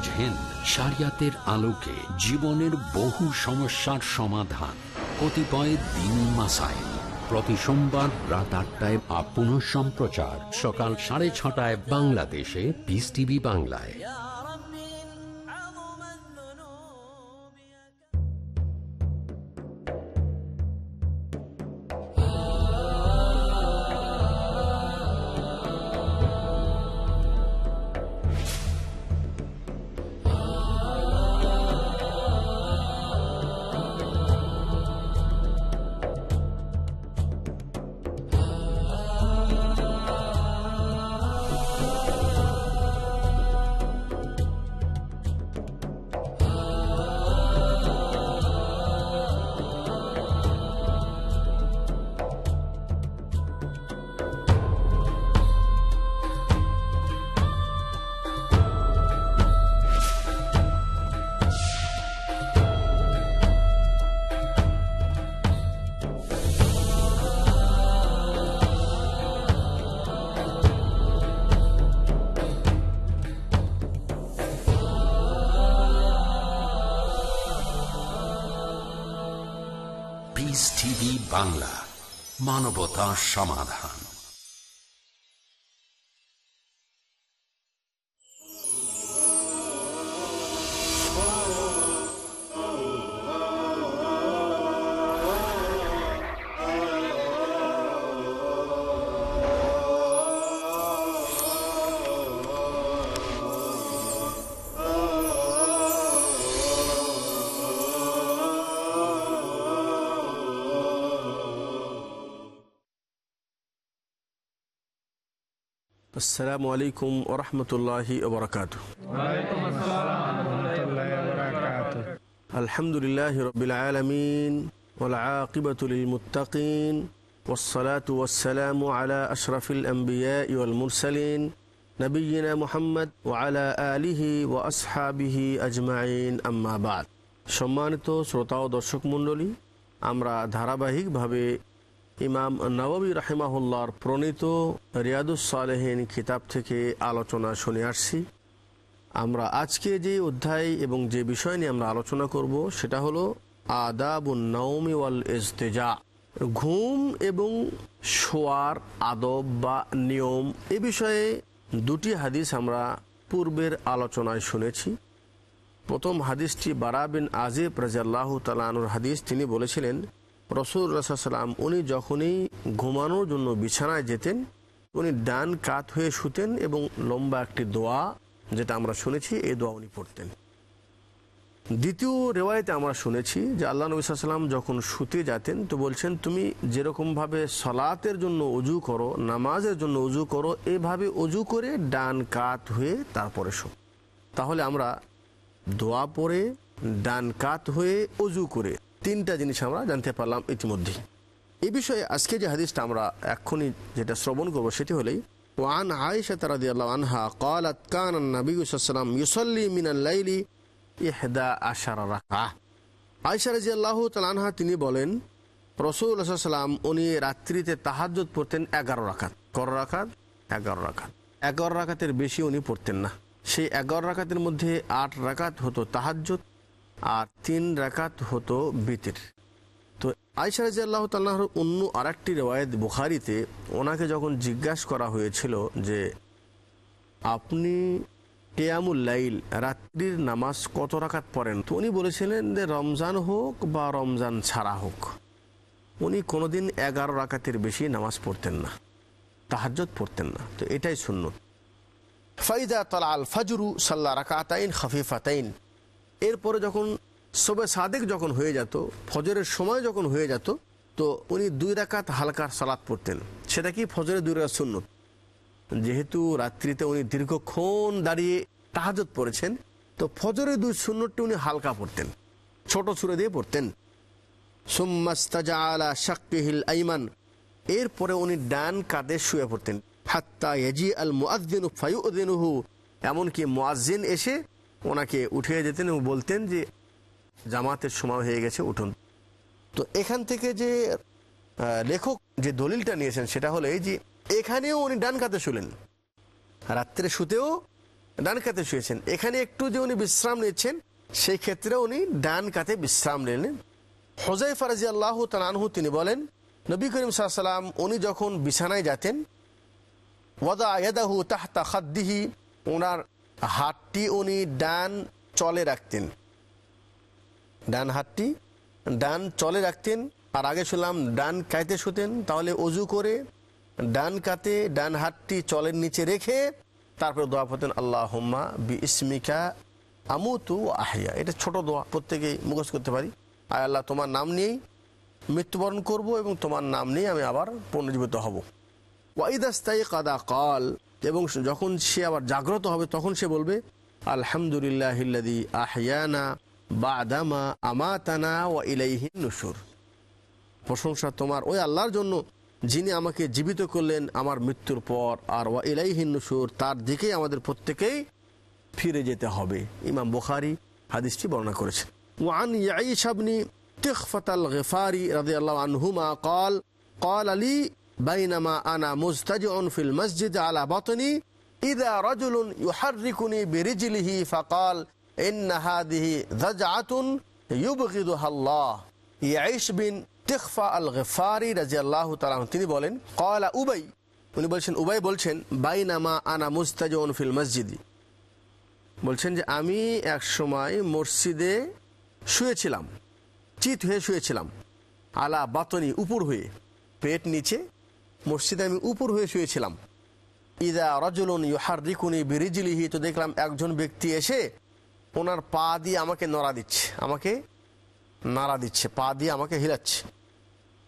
বুঝেন সারিয়াতের আলোকে জীবনের বহু সমস্যার সমাধান। কতিপয় দিন মাসাইল প্রতি সোমবার রাত আটটায় আপন সম্প্রচার সকাল সাড়ে ছটায় বাংলাদেশে পিস টিভি বাংলায়। মানবতা সমাধান। আসসালামু আলাইকুম ওরহমতুল্লাহি ওবরাকাত আলহামদুলিল্লাহ রবিল আলমিন والعاقبة للمتقين والصلاة والسلام على أشرف الأنبياء والمرسلين نبينا محمد وعلى آله وأصحابه أجمعين أما بعد সম্মানিত শ্রোতা ও দর্শক মণ্ডলী আমরা ধারাবাহিকভাবে ইমাম নবী রাহিমাহুল্লাহর প্রণীত রিয়াদুস সালেহীন কিতাব থেকে আলোচনা শুনে আসছি। আমরা আজকে যে অধ্যায় এবং যে বিষয় নিয়ে আমরা আলোচনা করব সেটা হলো আদাবুন নৌমি ওয়াল ইস্তেজা ঘুম এবং শোয়ার আদব বা নিয়ম এ বিষয়ে দুটি হাদিস আমরা পূর্বের আলোচনায় শুনেছি। প্রথম হাদিসটি বারা বিন আজিব রাজাল্লাহ তালানুর হাদিস, তিনি বলেছিলেন রসুল রসাল্লাম উনি যখনই ঘুমানোর জন্য বিছানায় যেতেন, উনি ডান কাত হয়ে শুতেন এবং লম্বা একটি দোয়া যেটা আমরা শুনেছি, এই দোয়া উনি পড়তেন। দ্বিতীয় রেওয়ায়তে আমরা শুনেছি যে আল্লাহ নবী সাল্লাম যখন শুতে যেতেন, তো বলছেন, তুমি যেরকমভাবে সলাতের জন্য অজু করো, নামাজের জন্য অজু করো, এভাবে অজু করে ডান কাত হয়ে তারপরে শো। তাহলে আমরা দোয়া পড়ে, ডান কাত হয়ে অজু করে তিনটা জিনিস আমরা জানতে পারলাম ইতিমধ্যেই এই বিষয়ে আজকে যে হাদিসটা আমরা এক্ষুনি যেটা শ্রবণ করবো সেটি হলেই ওয়ান আয়েশা তারাদি আল্লাহ আনহা قالت كان النبي صلى الله عليه وسلم يصلي من الليل ইহদা আশারা রাখা আয়সা রাজি আল্লাহ আনহা তিনি বলেন রসুল সাল্লাম উনি রাত্রিতে তাহাজ্জত পড়তেন এগারো রাখাত কর রাখাত এগারো রাখাত এগারো রাখাতের বেশি উনি পড়তেন না সেই এগারো রাখাতের মধ্যে আট রাকাত হতো তাহাজ্জত আর তিন রাকাত হতো বিতির। তো আয়সা রাজি আল্লাহ তাল্লাহর অন্য আর একটি রেওয়ায়ত বুখারিতে ওনাকে যখন জিজ্ঞাসা করা হয়েছিল যে, আপনি কেয়ামুল্লাইল রাত্রির নামাজ কত রাকাত পড়েন? তো উনি বলেছিলেন যে, রমজান হোক বা রমজান ছাড়া হোক, উনি কোনোদিন এগারো রাকাতের বেশি নামাজ পড়তেন না তাহাজ্জত পড়তেন না। তো এটাই শূন্য ফাইদা তালা আল ফাজরু সাল্লা রাকাতাইন খাফিফাতাইন। এরপরে যখন সবে সাদেক যখন হয়ে যেত, ফজরের সময় যখন হয়ে যেত, তো উনি দুই রাকাত হালকার সালাদ পড়তেন। সেটা কি ফজরের দুই রাকাত শূন্য যেহেতু রাত্রিতে উনি দীর্ঘক্ষণ দাঁড়িয়ে তাহাজত পড়েছেন, তো ফজরের দুই শূন্যটি উনি হালকা পড়তেন, ছোট ছুড়ে দিয়ে পড়তেন। আলা আইমান। এরপরে উনি ডান কাঁধে শুয়ে পড়তেন। হাত্তা আল এমনকি মুআজ্জিন এসে ওনাকে উঠিয়ে যেতেন এবং বলতেন যে জামাতের সময় হয়ে গেছে, উঠুন। তো এখান থেকে যে লেখক যে দলিলটা নিয়েছেন সেটা হলো এই যে, এখানেও উনি ডান কাতে শুলেন। রাত্রে শুতেও ডান কাতে শুয়েছেন। এখানে একটু যে উনি বিশ্রাম নিচ্ছেন, সেই ক্ষেত্রে উনি ডান কাতে বিশ্রাম নিলেন। হোজাই ফারাজি আল্লাহ তালানহু তিনি বলেন, নবী করিম সাল্লাম উনি যখন বিছানায় যাতেন, ওয়াদা আয়াদাহু তাহতা খাদ্দিহি ওনার হাতটি উনি ডান চলে রাখতেন। ডান হাতটি ডান চলে রাখতেন, আর আগে শুনলাম ডান কাইতে শুতেন, তাহলে অজু করে ডান কাতে ডান হাতটি চলের নিচে রেখে তারপরে দোয়া পড়তেন আল্লাহ হোম্মা বি ইসমিকা আমুতু আহিয়া এটা ছোট দোয়া, প্রত্যেকেই মুখস্থ করতে পারি। আয় আল্লাহ, তোমার নাম নিয়েই মৃত্যুবরণ করব এবং তোমার নাম নিয়ে আমি আবার পুনর্জীবিত হব। ওয়াইদাস্তাই কাদা কল এবং যখন সে আবার জাগ্রত হবে তখন সে বলবে আলহামদুলিল্লাহ আহিয়ানা বাদামা আমাতানা ওয়া ইলাইহিন নুসুর প্রশংসা তোমার ওই আল্লাহর জন্য যিনি আমাকে জীবিত করলেন আমার মৃত্যুর পর আর ওয়া ইলাইহিন নুসুর তার দিকেই আমাদের প্রত্যেকেই ফিরে যেতে হবে ইমাম বুখারি হাদিসটি বর্ণনা করেছেন ওয়ান ইয়াইশ আবনি تخفة الغفاري رضي الله عنهما قال قال لي বাইনামা আনা মুস্তাজ ফিল মসজিদ আলা বতনি, ইদা রজুলুন ইউহারিকুনি বিরিজলিহি ফকাল ইন্নাহাদিহি ধজাতুন ইউবগিদুহাল্লাহ। ইয়াইশ বিন তিখফা আল গফারি রাজি আল্লাহ তালাহ তিনি বলেন কলা উবাই। উনি বলছেন, উবাই বলছেন, বাইনামা আনা মুস্তাজ ফিল মসজিদি। বলছেন যে, আমি এক সময় মসজিদে শুয়েছিলাম, চিত হয়ে শুয়েছিলাম, আলা বাতনি উপর হয়ে, পেট নিচে মসজিদে আমি উপর হয়ে শুয়েছিলাম। ইদা রজলুন ইহার রিকুনি বিরিজিলিহি, তো দেখলাম একজন ব্যক্তি এসে ওনার পা দিয়ে আমাকে নড়া দিচ্ছে, আমাকে নাড়া দিচ্ছে, পা দিয়ে আমাকে হিলাচ্ছে।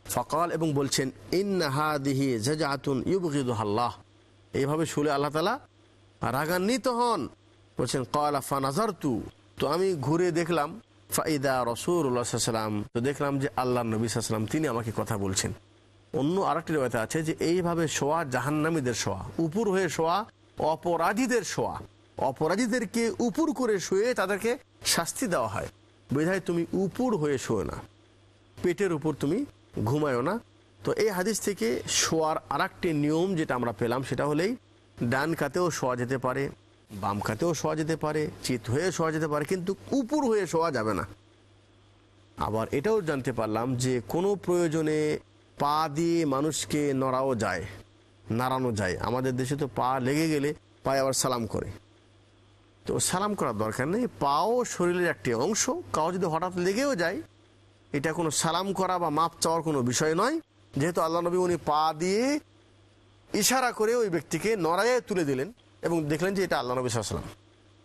ফকাল এবং বলছেন ইন্নাহাদিহি জাজাতুন ইউবগিদ আল্লাহ। এইভাবে শুলে আল্লাহ তালা রাগান্বিত হন। বলছেন কলা ফানাজার তু তো আমি ঘুরে দেখলাম ফাইদা রসুরাম তো দেখলাম যে আল্লাহ নবী সাল্লাম তিনি আমাকে কথা বলছেন। অন্য আরেকটি রেবাতে আছে যে এইভাবে শোয়া জাহান্নামীদের শোয়া, উপর হয়ে শোয়া, অপরাধীদের শোয়া। অপরাধীদেরকে উপর করে শুয়ে তাদেরকে শাস্তি দেওয়া হয়। বোধহয় তুমি উপর হয়ে শোয় না। পেটের উপর তুমি ঘুমায়ও না। তো এই হাদিস থেকে শোয়ার আর নিয়ম যেটা আমরা পেলাম সেটা হলেই ডান কাতেও শোয়া যেতে পারে, বাম খাতেও শোয়া যেতে পারে, চিত হয়ে শোয়া যেতে পারে, কিন্তু উপর হয়ে শোয়া যাবে না। আবার এটাও জানতে পারলাম যে কোনো প্রয়োজনে পা দিয়ে মানুষকে নড়াও যায়, নাড়ানো যায়। আমাদের দেশে তো পা লেগে গেলে পায়ে আবার সালাম করে। তো সালাম করার দরকার নেই। পাও শরীরের একটি অংশ কাউ যদি হঠাৎ লেগেও যায়, এটা কোনো সালাম করা বা মাপ চাওয়ার কোনো বিষয় নয়। যেহেতু আল্লাহ নবী উনি পা দিয়ে ইশারা করে ওই ব্যক্তিকে নড়াইয়ে তুলে দিলেন এবং দেখলেন যে এটা আল্লাহ নবী সাল্লাম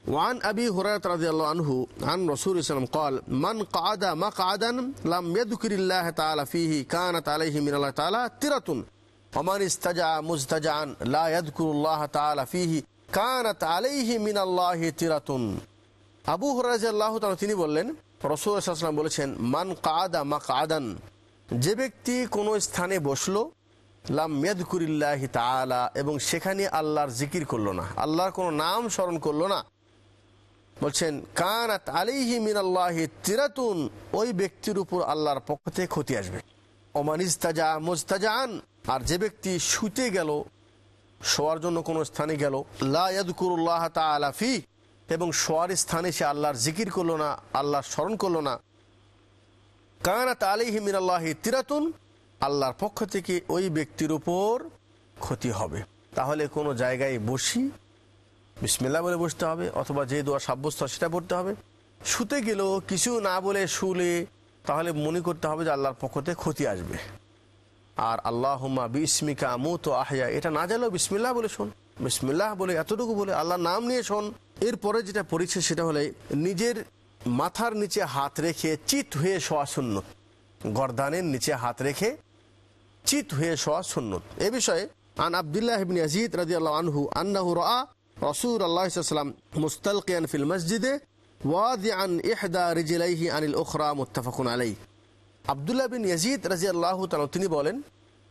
وعن أبي هريرة رضي الله عنه عن رسول الله صلى الله عليه وسلم قال من قعد مقعدا لم يذكر الله تعالى فيه كانت عليه من الله تعالى ترة ومن استجع مزتجعا لا يذكر الله تعالى فيه كانت عليه من الله ترة আবু হরাজ তিনি বললেন রসুল সাল্লাম বলেছেন মান কাদা মা কাদান যে ব্যক্তি কোনো স্থানে বসলো লাম মেদকুরিল্লাহ তালা এবং সেখানে আল্লাহর জিকির করলো না আল্লাহর কোনো নাম স্মরণ করলো না বলছেন, কানাত আলিহি মিন আল্লাহি তিরাতুন ওই ব্যক্তির উপর আল্লাহর পক্ষ থেকে ক্ষতি আসবে। ওমানিস্তাজা মুস্তাজান আর যে ব্যক্তি শুতে গেল, শোয়ার জন্য কোনো স্থানে গেল লাকুরুল্লাহ তালাফি এবং শোয়ার স্থানে সে আল্লাহর জিকির করল না, আল্লাহর স্মরণ করল না। কানাত আলিহি মিন আল্লাহি তিরাতুন, আল্লাহর পক্ষ থেকে ওই ব্যক্তির উপর ক্ষতি হবে। তাহলে কোনো জায়গায় বসি বিসমিল্লা বলে বসতে হবে, অথবা যে দোয়া সাব্যস্ত সেটা পড়তে হবে। শুতে গেলেও কিছু না বলে শুলে তাহলে মনে করতে হবে যে আল্লাহর পক্ষ থেকে ক্ষতি আসবে। আর আল্লাহ বিস্মিকা মুত আহিয়া, এটা না জানলেও বিসমিল্লাহ বলে শোন। বিসমিল্লাহ বলে, এতটুকু বলে আল্লাহর নাম নিয়ে শোন। এরপরে যেটা পড়েছে সেটা হলে নিজের মাথার নিচে হাত রেখে চিত হয়ে শোয়া শূন্য গরদানের নিচে হাত রেখে চিত হয়ে শোয়া সুন্নত। এ বিষয়ে আন আবদুল্লাহ ইবনে ইয়াজিদ রাদিয়াল্লাহু আনহু আন্নাহু রাআ রাসূল আল্লাহ সাল্লাম মুস্তালকিয়ান ফিল মসজিদে ওয়াদিআন ইহদা রিজলাইহি আনিল উখরা মুত্তাফাকুন আলাইহি। আবদুল্লাহ বিন ইয়াজিদ রাদিয়াল্লাহু তাআলা তিনি বলেন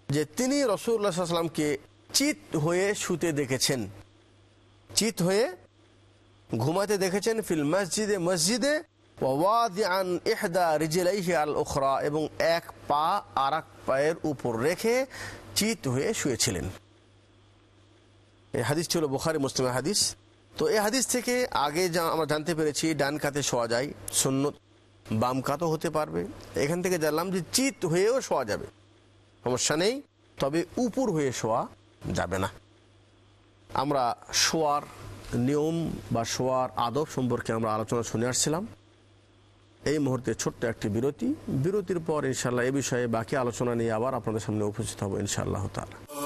যে তিনি রাসূলুল্লাহ সাল্লামকে চিত হয়ে শুতে দেখেছেন। চিত হয়ে ঘুমাতে দেখেছেন ফিল মসজিদে মসজিদে ওয়াদিআন ইহদা রিজলাইহি আল উখরা এবং এক পা আর পায়ের উপর রেখে চিত হয়ে শুয়েছিলেন। হাদিস ছিল বোখারি মুসলিমের হাদিস। তো এই হাদিস থেকে আগে যা আমরা জানতে পেরেছি, ডান কাতে শোয়া যায়, সুন্নত বাম কাতও হতে পারবে। এখান থেকে জানলাম যে চিত হয়েও শোয়া যাবে। সমস্যা নেই, তবে উপর হয়ে শোয়া যাবে না। আমরা শোয়ার নিয়ম বা শোয়ার আদব সম্পর্কে আমরা আলোচনা শুনে আসছিলাম। এই মুহূর্তে ছোট্ট একটি বিরতি। বিরতির পর ইনশাল্লাহ এ বিষয়ে বাকি আলোচনা নিয়ে আবার আপনাদের সামনে উপস্থিত হব ইনশাআল্লাহ তালা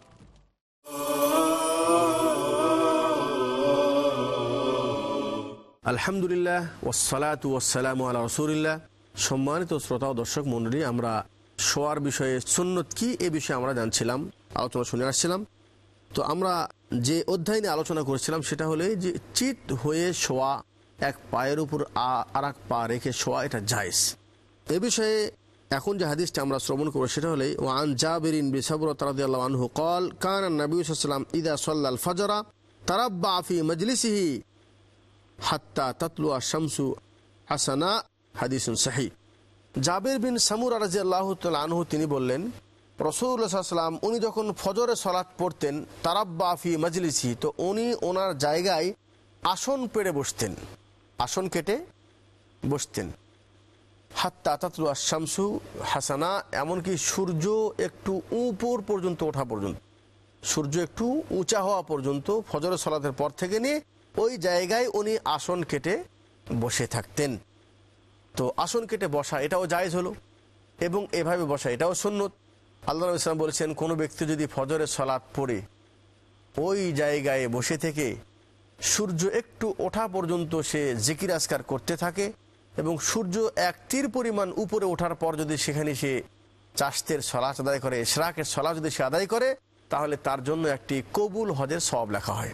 আলহামদুলিল্লাহ ওসালাত ওয়াসালাম আল্লাহ রসুলিল্লাহ। সম্মানিত শ্রোতা ও দর্শক মন্ডলী আমরা শোয়ার বিষয়ে সুন্নত কি এ বিষয়ে আমরা জানছিলাম, আলোচনা শুনে আসছিলাম। তো আমরা যে অধ্যায় নিয়ে আলোচনা করেছিলাম, সেটা হলে যে চিত হয়ে শোয়া, এক পায়ের উপর আর এক পা রেখে শোয়া, এটা জায়স এ বিষয়ে এখন যে হাদিসটা আমরা শ্রবণ করব, সেটা হলে ওয়ান জাবিরিন বিসাবরত রাদিয়াল্লাহু আনহু কল, কান নবী সাল্লাম ইদা সাল্লাল ফজরা তারাব্বা আফি মজলিসিহি হাত্তা তাতলুয়া শামসু হাসানা, হাদিসুন সাহি জাবের বিন সামুর রাজি আল্লাহ আনহু তিনি বললেন রসৌল্লাহাম উনি যখন ফজরে সলাৎ পড়তেন, তারাব্বা আফি মজলিসি, তো উনি ওনার জায়গায় আসন পেড়ে বসতেন। আসন কেটে বসতেন। হাত্তা তাতলুয়া শামসু হাসানা, এমনকি সূর্য একটু উপর পর্যন্ত ওঠা পর্যন্ত, সূর্য একটু উঁচা হওয়া পর্যন্ত ফজর সলাতের পর থেকে নিয়ে ওই জায়গায় উনি আসন কেটে বসে থাকতেন। তো আসন কেটে বসা, এটাও জায়েজ হলো। এবং এভাবে বসা, এটাও সুন্নত। আল্লাহ ইসলাম বলেছেন, কোনো ব্যক্তি যদি ফজরের সলাৎ পড়ে, ওই জায়গায় বসে থেকে সূর্য একটু ওঠা পর্যন্ত সে জিকির আসকার করতে থাকে এবং সূর্য এক তীর পরিমাণ উপরে ওঠার পর যদি সেখানে সে চাষতের সলাচ আদায় করে এশরাকের সলা যদি সে আদায় করে, তাহলে তার জন্য একটি কবুল হজের সব লেখা হয়।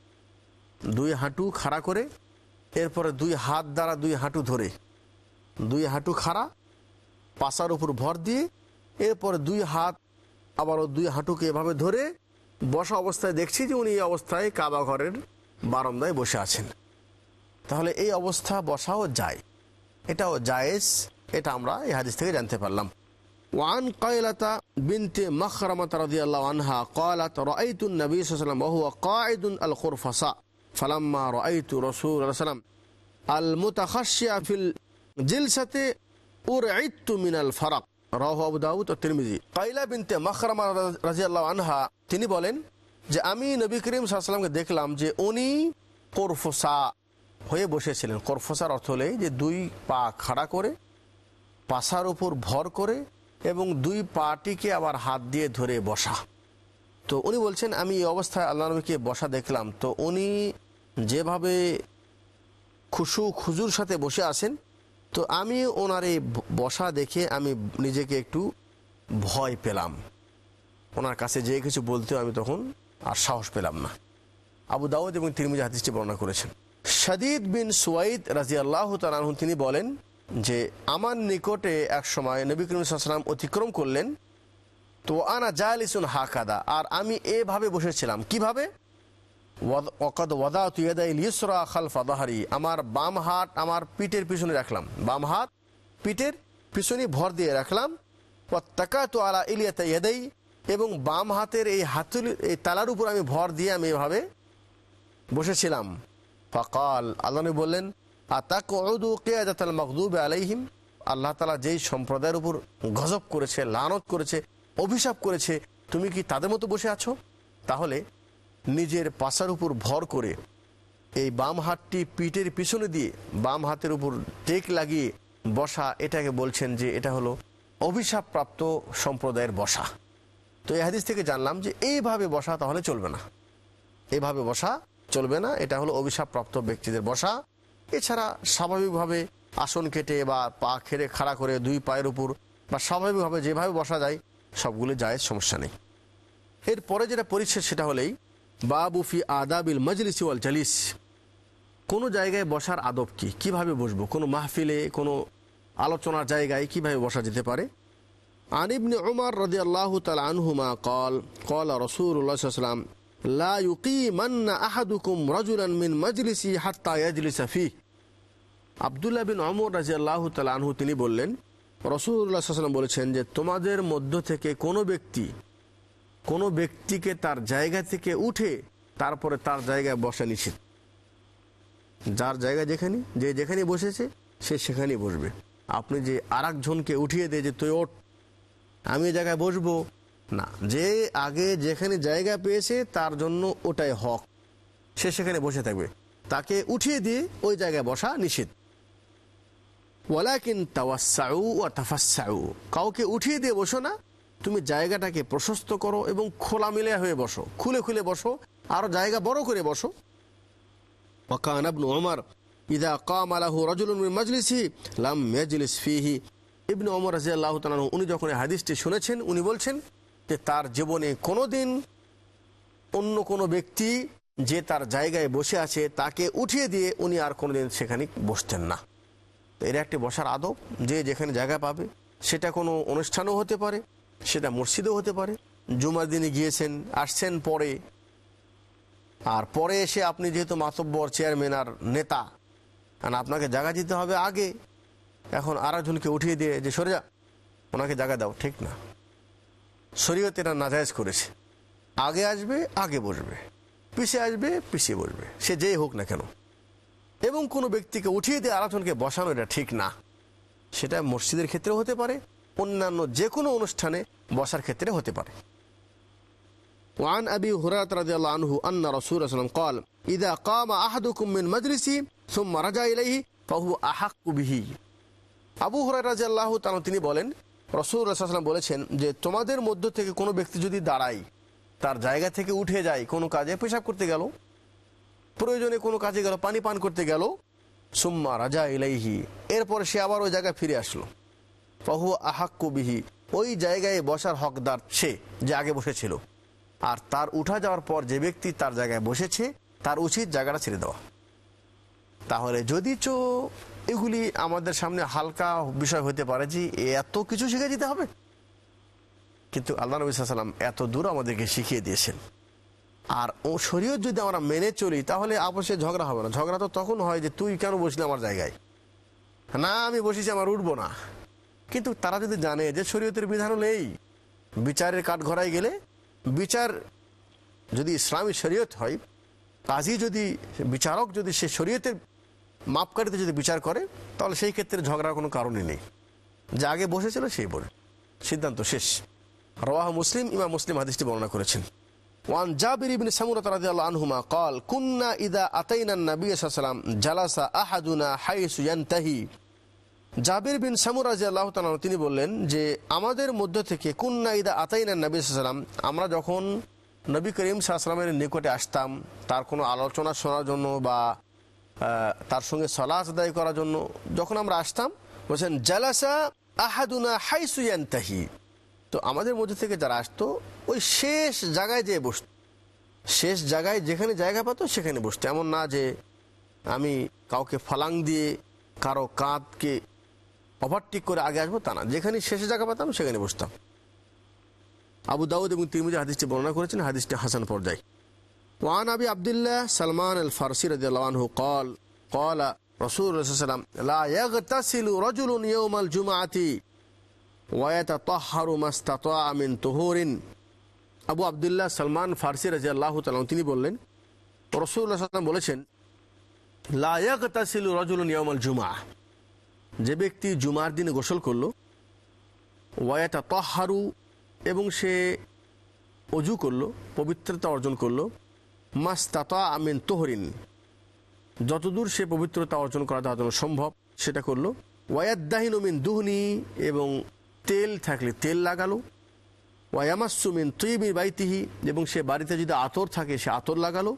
দুই হাঁটু খাড়া করে এরপরে দুই হাত দ্বারা দুই হাঁটু ধরে দুই হাঁটু খাড়া পাশার উপর ভর দিয়ে এরপরে দুই হাত আবারও দুই হাঁটুকে এভাবে ধরে বসা অবস্থায় দেখছি যে উনি এই অবস্থায় কাবা ঘরের বারান্দায় বসে আছেন তাহলে এই অবস্থা বসাও যায় এটাও জায়েজ এটা আমরা এই হাদিস থেকে জানতে পারলাম وعن قيلة بنت مخرمة رضي الله عنها قالت رأيت النبي صلى الله عليه وسلم وهو قاعد الخرفصاء ফালাম্মা রাইতু রসুল সালাম আল মুতাহাসিয়া ফিল জিলসাতে উর আইতু মিনাল ফারাক। রাহ আবু দাউদ ও তিরমিজি। কাইলা বিনতে মখরামা রাজিয়াল্লাহ আনহা, তিনি বলেন যে আমি নবী করিম সাল্লামকে দেখলাম যে উনি করফোসা হয়ে বসেছিলেন। করফোসার অর্থ হলে যে দুই পা খাড়া করে, পাশার উপর ভর করে এবং দুই পাটিকে আবার হাত দিয়ে ধরে বসা। তো উনি বলছেন, আমি এই অবস্থায় আল্লাহ নবীকে বসা দেখলাম। তো উনি যেভাবে খুশু খুজুর সাথে বসে আছেন, তো আমি ওনার এই বসা দেখে আমি নিজেকে একটু ভয় পেলাম। ওনার কাছে যে কিছু বলতেও আমি তখন আর সাহস পেলাম না। আবু দাউদ এবং তিরমিজি হাদিসটি বর্ণনা করেছেন। সাদিদ বিন সুয়াইদ রাজি আল্লাহ তালাহন তিনি বলেন যে, আমার নিকটে এক সময় নবী করিম সাল্লাম অতিক্রম করলেন, তো আনা জালিসুন হাকাদা, আর আমি এভাবে বসেছিলাম। কীভাবে? ওয়াকাদ ওয়াদা তুয়েদাইল ইসরা খালফা দাহারি। আমার বাম হাত আমার পিঠের পিছনে রাখলাম। বাম হাত পিঠের পিছনে ভর দিয়ে রাখলাম। তাকা তো আলা ইলিয়াতা ইয়াদাই এবং বাম হাতের এই হাতুলি, এই তালার উপর আমি ভর দিয়ে আমি এভাবে বসেছিলাম। ফকাল, আল্লাহ বললেন আতাক ওদু কেয়াদাতাল মকদুব আলাইহিম? আল্লাহ তালা যেই সম্প্রদায়ের উপর গজব করেছে, লানত করেছে, অভিশাপ করেছে, তুমি কি তাদের মতো বসে আছো? তাহলে নিজের পাশার উপর ভর করে এই বাম হাতটি পিঠের পিছনে দিয়ে বাম হাতের উপর টেক লাগিয়ে বসা, এটাকে বলছেন যে এটা হলো অভিশাপপ্রাপ্ত সম্প্রদায়ের বসা। তো এই হাদিস থেকে জানলাম যে এইভাবে বসা তাহলে চলবে না। এইভাবে বসা চলবে না, এটা হলো অভিশাপপ্রাপ্ত ব্যক্তিদের বসা। এছাড়া স্বাভাবিকভাবে আসন কেটে বা পা খেড়ে খাড়া করে দুই পায়ের উপর বা স্বাভাবিকভাবে যেভাবে বসা যায়, সবগুলো যায় সমস্যা নেই। এরপরে যেটা পরিচ্ছেদ, সেটা হলেই বাবুফি আদাবিল মজলিস ওয়াল জালিস। কোনো জায়গায় বসার আদব কি? কীভাবে বসবো? কোনো মাহফিলে, কোনো আলোচনার জায়গায় কীভাবে বসা যেতে পারে? আনিবনে ওমর রদি আল্লাহ আনহুমা কল কল রসুল্লাহাম লা মিন হাত্তা বিন আনহু তিনি বললেন রসুল বলেছেন যে তোমাদের মধ্য থেকে কোনো ব্যক্তি কোনো ব্যক্তিকে তার জায়গা থেকে উঠে তারপরে তার জায়গায় বসা নিষেধ। যার জায়গা যেখানে, যে যেখানে বসেছে, সে সেখানেই বসবে। আপনি যে আর জনকে উঠিয়ে দিয়ে যে, তুই ওঠ, আমি জায়গায় বসবো। না, যে আগে যেখানে জায়গা পেয়েছে, তার জন্য ওটাই হক। সে সেখানে বসে থাকবে। তাকে উঠিয়ে দিয়ে ওই জায়গায় বসা নিষেধ। ওয়ালাকিন তাওয়াসাউ ও কাউকে উঠিয়ে দিয়ে বসো না তুমি জায়গাটাকে প্রশস্ত করো এবং খোলামেলা হয়ে বসো। খুলে খুলে বসো আরও জায়গা বড় করে বসো। ওমর, ইদা কাম আলাহু রজুল লাম মেজলিস ফিহি। ইবনু ওমর রাজি আল্লাহ তালু উনি যখন হাদিসটি শুনেছেন, উনি বলছেন যে তার জীবনে কোনো দিন অন্য কোনো ব্যক্তি যে তার জায়গায় বসে আছে, তাকে উঠিয়ে দিয়ে উনি আর কোনোদিন সেখানে বসতেন না। এর এটা একটি বসার আদব, যে যেখানে জায়গা পাবে, সেটা কোনো অনুষ্ঠানও হতে পারে। সেটা মসজিদও হতে পারে। জুমার দিনে গিয়েছেন, আসছেন পরে। আর পরে এসে আপনি যেহেতু মাতব্বর চেয়ারম্যান আর নেতা, কারণ আপনাকে জায়গা দিতে হবে আগে। এখন আর একজনকে উঠিয়ে দিয়ে যে সরে যা, ওনাকে জায়গা দাও, ঠিক না। শরীয়ত এটা নাজায়জ করেছে। আগে আসবে, আগে বসবে। পিছিয়ে আসবে পিছিয়ে বসবে। সে যেই হোক না কেন। এবং কোনো ব্যক্তিকে উঠিয়ে দিয়ে আরেকজনকে বসানো এটা ঠিক না। সেটা মসজিদের ক্ষেত্রেও হতে পারে অন্যান্য যে কোনো অনুষ্ঠানে বসার ক্ষেত্রে হতে পারে وعن أبي هريرة رضي الله عنه أن رسول الله صلى الله عليه وسلم قال إذا قام أحدكم من مجلسه ثم رجع إليه فهو أحق به আবু হুরাই রাজি আল্লাহ তিনি বলেন রসুল রাসাল্লাম বলেছেন যে তোমাদের মধ্য থেকে কোনো ব্যক্তি যদি দাঁড়ায় তার জায়গা থেকে উঠে যায় কোনো কাজে পেশাব করতে গেল প্রয়োজনে কোনো কাজে গেল পানি পান করতে গেল সুম্মা রাজা ইলাইহি এরপরে সে আবার ওই জায়গায় ফিরে আসলো ফাহু আহাক্কু বিহি। ওই জায়গায় বসার হকদার সে যে আগে বসেছিল। আর তার উঠা যাওয়ার পর যে ব্যক্তি তার জায়গায় বসেছে, তার উচিত জায়গাটা ছেড়ে দেওয়া। তাহলে যদি চো, এগুলি আমাদের সামনে হালকা বিষয় হতে পারে যে এত কিছু শিখে দিতে হবে। কিন্তু আল্লাহ নবী সাল্লাম এত দূর আমাদেরকে শিখিয়ে দিয়েছেন। আর ও শরীয়ত যদি আমরা মেনে চলি, তাহলে আপসে ঝগড়া হবে না। ঝগড়া তো তখন হয় যে তুই কেন বসলি আমার জায়গায়? না, আমি বসেছি, আমার উঠবো না। কিন্তু তারা যদি জানে যে শরীয়তের বিধান হলো এই বিচারের কাঠ ঘরাই গেলে বিচার যদি ইসলামী শরীয়ত হয় কাজী যদি বিচারক যদি সে শরীয়তের মাপকাঠিতে যদি বিচার করে তাহলে সেই ক্ষেত্রে ঝগড়ার কোনো কারণই নেই যে আগে বসেছিল সেই বলে সিদ্ধান্ত শেষ রওয়াহ মুসলিম ইমাম মুসলিম হাদিসটি বর্ণনা করেছেন ওয়ান জাবির ইবনে সামুরাত রাদিয়াল্লাহু আনহুমা قال كنا اذا اتينا النبي صلى الله عليه وسلم جلس احدنا حيث ينتهي জাবির বিন সামুর রাদিয়াল্লাহু তাআলা তিনি বললেন যে, আমাদের মধ্য থেকে কুন্না ইদা আতাইনা নবী সাল্লাম আমরা যখন নবী করিম সাল্লামের নিকটে আসতাম, তার কোনো আলোচনা শোনার জন্য বা তার সঙ্গে সলাস আদায় করার জন্য, যখন আমরা আসতাম, বলছেন, জালাসা আহাদুনা হাইসুয়ান্তাহি তো আমাদের মধ্যে থেকে যারা আসতো, ওই শেষ জায়গায় যেয়ে বসত। শেষ জায়গায় যেখানে জায়গা পেত, সেখানে বসতো। এমন না যে, আমি কাউকে ফালাং দিয়ে, কারও কাঁধকে ওভারটেক করে আগে আসব তা না। যেখানে শেষে জায়গা পাতাম, সেখানে বসতাম। আবু দাউদ এবং তিরমুজি হাদিসটি বর্ণনা করেছেন, হাদিসটি হাসান পর্যায়। One Abi Abdullah Salman al Farsi Raju কল কল রসুল রজুলুন আমিন আবু আবদুল্লাহ সালমান তালাম তিনি বললেন রসুল বলেছেন রজুলুন জুমা যে ব্যক্তি জুমার দিনে গোসল করল ওয়ায়াতা তহারু এবং সে অজু করল, পবিত্রতা অর্জন করল করল মাস্তাতা আমিন তোহরিন। যতদূর সে পবিত্রতা অর্জন করা তার জন্য সম্ভব, সেটা করল, ওয়ায়াদ্দাহিন মিন দুহনি, এবং তেল থাকলে তেল লাগালো ওয়ামাসুমিন তুইবির বাইতিহি, এবং সে বাড়িতে যদি আতর থাকে, সে আতর লাগালো,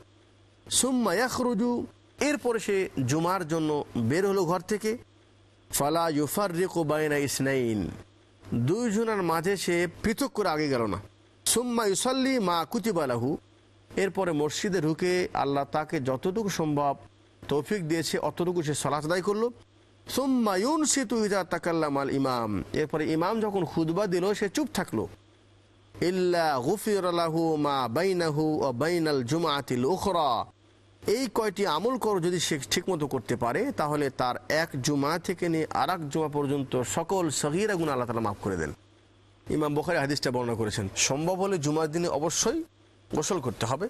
সুম্মা ইয়াখরুজু, এরপরে সে জুমার জন্য বের হলো ঘর থেকে ফালা ইউফার রেকো বাইনা ইসনাইন। দুইজনের মাঝে সে পৃথক করে আগে গেল না। সুম্মা ইউসাল্লি মা কুতিবালাহু এরপরে মসজিদে ঢুকে আল্লাহ তাকে যতটুকু সম্ভব তৌফিক দিয়েছে, অতটুকু সে সলাত আদায় করল। সুম্মা ইউনসিতু ইজা তাকাল্লাম আল ইমাম। এরপরে ইমাম যখন খুদবা দিল, সে চুপ থাকল। ইল্লা গুফির লাহু মা বাইনাহু ও বাইনাল জুমাতিল উখরা। এই কয়টি আমল কর যদি সে ঠিকমতো করতে পারে, তাহলে তার এক জুমা থেকে নিয়ে আর এক জুমা পর্যন্ত সকল সহিরা গুণ আল্লাহ তালা মাফ করে দেন। ইমাম বখারি হাদিসটা বর্ণনা করেছেন, সম্ভব হলে জুমার দিনে অবশ্যই গোসল করতে হবে।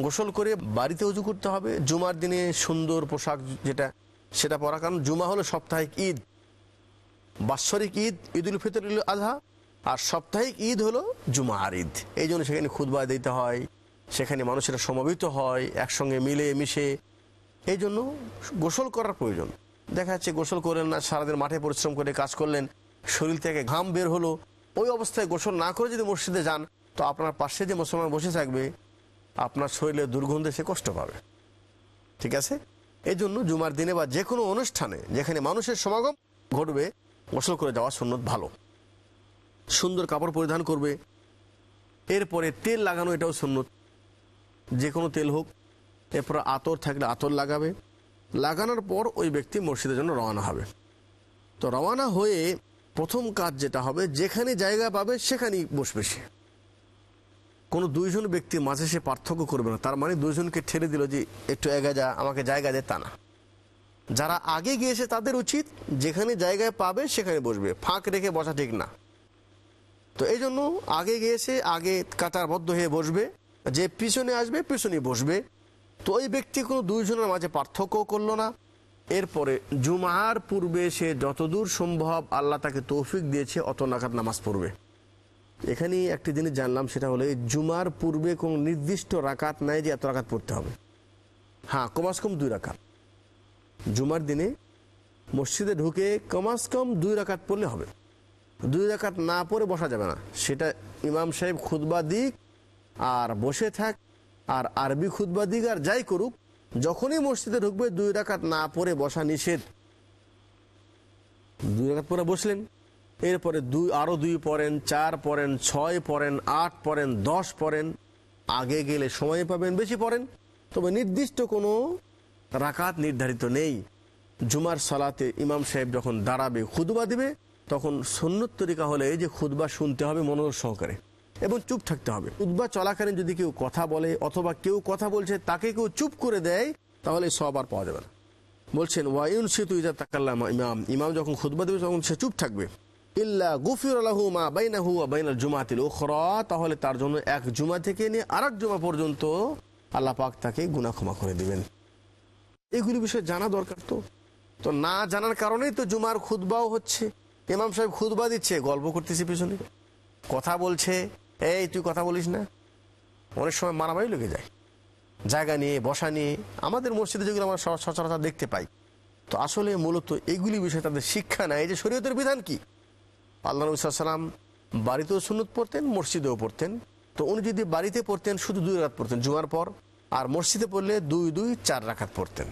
গোসল করে বাড়িতে উজু করতে হবে, জুমার দিনে সুন্দর পোশাক যেটা, সেটা পরা। কারণ জুমা হলো সাপ্তাহিক ঈদ। বাৎসরিক ঈদ, ঈদুল ফিতর, ঈদুল আজহা আর সাপ্তাহিক ঈদ হলো জুমার ঈদ। এই জন্য সেখানে খুদবা দিতে হয়। সেখানে মানুষেরা সমবেত হয়, একসঙ্গে মিলে মিশে। এই জন্য গোসল করার প্রয়োজন। দেখা যাচ্ছে গোসল করলেন না, সারাদিন মাঠে পরিশ্রম করে কাজ করলেন, শরীর থেকে ঘাম বের হলো। ওই অবস্থায় গোসল না করে যদি মসজিদে যান, তো আপনার পাশে যে মুসলমান বসে থাকবে, আপনার শরীরে দুর্গন্ধে সে কষ্ট পাবে। ঠিক আছে? এই জন্য জুমার দিনে বা যে কোনো অনুষ্ঠানে যেখানে মানুষের সমাগম ঘটবে, গোসল করে যাওয়া সুন্নত ভালো। সুন্দর কাপড় পরিধান করবে। এরপরে তেল লাগানো এটাও সুন্নত। যে কোনো তেল হোক, এরপর আতর থাকলে আতর লাগাবে। লাগানোর পর ওই ব্যক্তি মসজিদের জন্য রওনা হবে। তো রওনা হয়ে প্রথম কাজ যেটা হবে, যেখানে জায়গা পাবে সেখানেই বসবে সে। কোনো দুইজন ব্যক্তি মাঝে সে পার্থক্য করবে না। তার মানে দুইজনকে ঠেলে দিল যে একটু এগা যা, আমাকে জায়গা দে, তা না। যারা আগে গিয়েছে তাদের উচিত যেখানে জায়গায় পাবে সেখানে বসবে। ফাঁক রেখে বসা ঠিক না। তো এই জন্য আগে গিয়েছে, আগে কাতারবদ্ধ হয়ে বসবে। যে পিছনে আসবে, পিছনে বসবে। তো ওই ব্যক্তি কোনো দুইজনের মাঝে পার্থক্য করল না। এরপরে জুমার পূর্বে সে যতদূর সম্ভব আল্লাহ তাকে তৌফিক দিয়েছে, অত নাকাত নামাজ পড়বে। এখানে একটি জিনিস জানলাম, সেটা হলো জুমার পূর্বে কোনো নির্দিষ্ট রাকাত নাই যে এত রাকাত পড়তে হবে। হ্যাঁ কমাস কম দুই রাকাত। জুমার দিনে মসজিদে ঢুকে কমাস কম দুই রাকাত পড়লে হবে। দুই রাকাত না পড়ে বসা যাবে না। সেটা ইমাম সাহেব খুতবা দিক আর বসে থাক, আর আরবি খুতবা দিক আর যাই করুক, যখনই মসজিদে ঢুকবে, দুই রাকাত না পরে বসা নিষেধ। দুই রাকাত পরে বসলেন। এরপরে দুই আরও দুই পড়েন, চার পড়েন, ছয় পড়েন, আট পড়েন, দশ পড়েন। আগে গেলে সময় পাবেন, বেশি পড়েন। তবে নির্দিষ্ট কোনো রাকাত নির্ধারিত নেই। জুমার সালাতে ইমাম সাহেব যখন দাঁড়াবে খুদবা দিবে, তখন সন্ন্যত তরিকা হলে যে খুদবা শুনতে হবে মনোযোগ সহকারে। এবং চুপ থাকতে হবে। খুদবা চলাকালীন যদি কেউ কথা বলে অথবা কেউ কথা বলছে, তাকে কেউ চুপ করে দেয়, তাহলে সব আর পাওয়া যাবে না। বলছেন, ওয়াইন সেতু ইজা তাকাল্লাম ইমাম। ইমাম যখন খুদবা দেবে, তখন সে চুপ থাকবে। ইল্লা গুফির আলাহু মা বাইনাহু বাইনাল জুমাতিল উখরা। তাহলে তার জন্য এক জুমা থেকে নিয়ে আরেক জুমা পর্যন্ত আল্লাহ পাক তাকে গুনাহ ক্ষমা করে দিবেন। এগুলি বিষয়ে জানা দরকার তো। তো না জানার কারণেই তো জুমার খুদবাও হচ্ছে। ইমাম সাহেব খুদবা দিচ্ছে, গল্প করতেছে পিছনে। কথা বলছে এই, তুই কথা বলিস না। অনেক সময় মারামারি লেগে যায়। জায়গা নিয়ে, বসা নিয়ে, আমাদের মসজিদে যেগুলো আমরা সচরাচর দেখতে পাই, তো আসলে মূলত এগুলি বিষয়ে তাদের শিক্ষা নাই। যে শরীয়তের বিধান কি? আল্লাহ নবী সাল্লাম বাড়িতেও সুন্নত পড়তেন, মসজিদেও পড়তেন। তো উনি যদি বাড়িতে পড়তেন, শুধু দুই রাত পড়তেন, জুমার পর, আর মসজিদে পড়লে দুই দুই, চার রাখাত পড়তেন।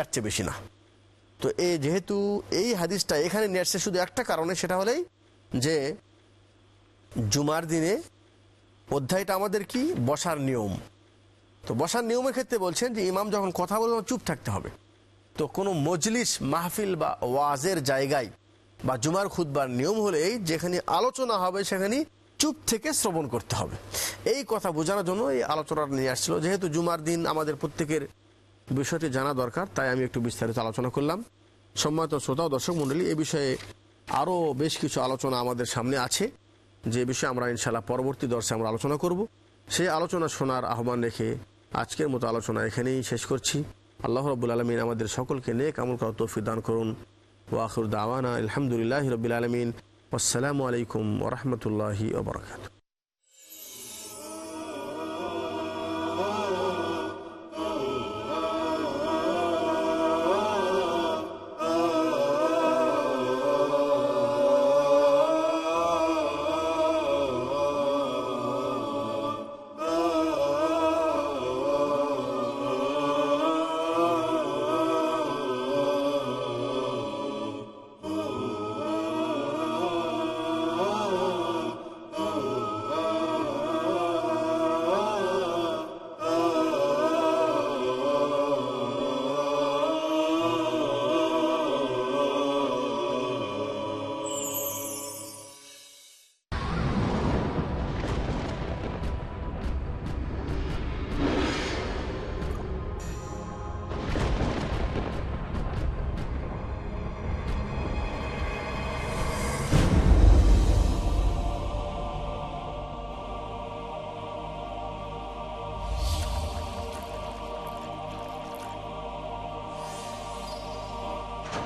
এর চেয়ে বেশি না। তো এই যেহেতু এই হাদিসটা এখানে নিয়ে শুধু একটা কারণে, সেটা হলেই যে জুমার দিনে অধ্যায়টা আমাদের কি? বসার নিয়ম। তো বসার নিয়মের ক্ষেত্রে বলছেন যে ইমাম যখন কথা বলবে চুপ থাকতে হবে। তো কোনো মজলিস, মাহফিল বা ওয়াজের জায়গায় বা জুমার খুদ্বার নিয়ম হলে যেখানে আলোচনা হবে সেখানে চুপ থেকে শ্রবণ করতে হবে। এই কথা বোঝানোর জন্য এই আলোচনাটা নিয়ে আসছিল। যেহেতু জুমার দিন আমাদের প্রত্যেকের বিষয়টি জানা দরকার, তাই আমি একটু বিস্তারিত আলোচনা করলাম। সম্মানিত শ্রোতা ও দর্শক মণ্ডলী, এ বিষয়ে আরও বেশ কিছু আলোচনা আমাদের সামনে আছে। যে বিষয়ে আমরা ইনশাল্লাহ পরবর্তী দর্শে আমরা আলোচনা করব, সেই আলোচনা শোনার আহ্বান রেখে আজকের মতো আলোচনা এখানেই শেষ করছি। আল্লাহ রবুল আলমিন আমাদের সকলকে নেক আমল করা তৌফিক দান করুন। ওয়াখুর দাওয়ানা আলহামদুলিল্লাহ রবিল আলমিন। আসসালামু আলাইকুম ওরহমতুল্লাহি ওবরাকাত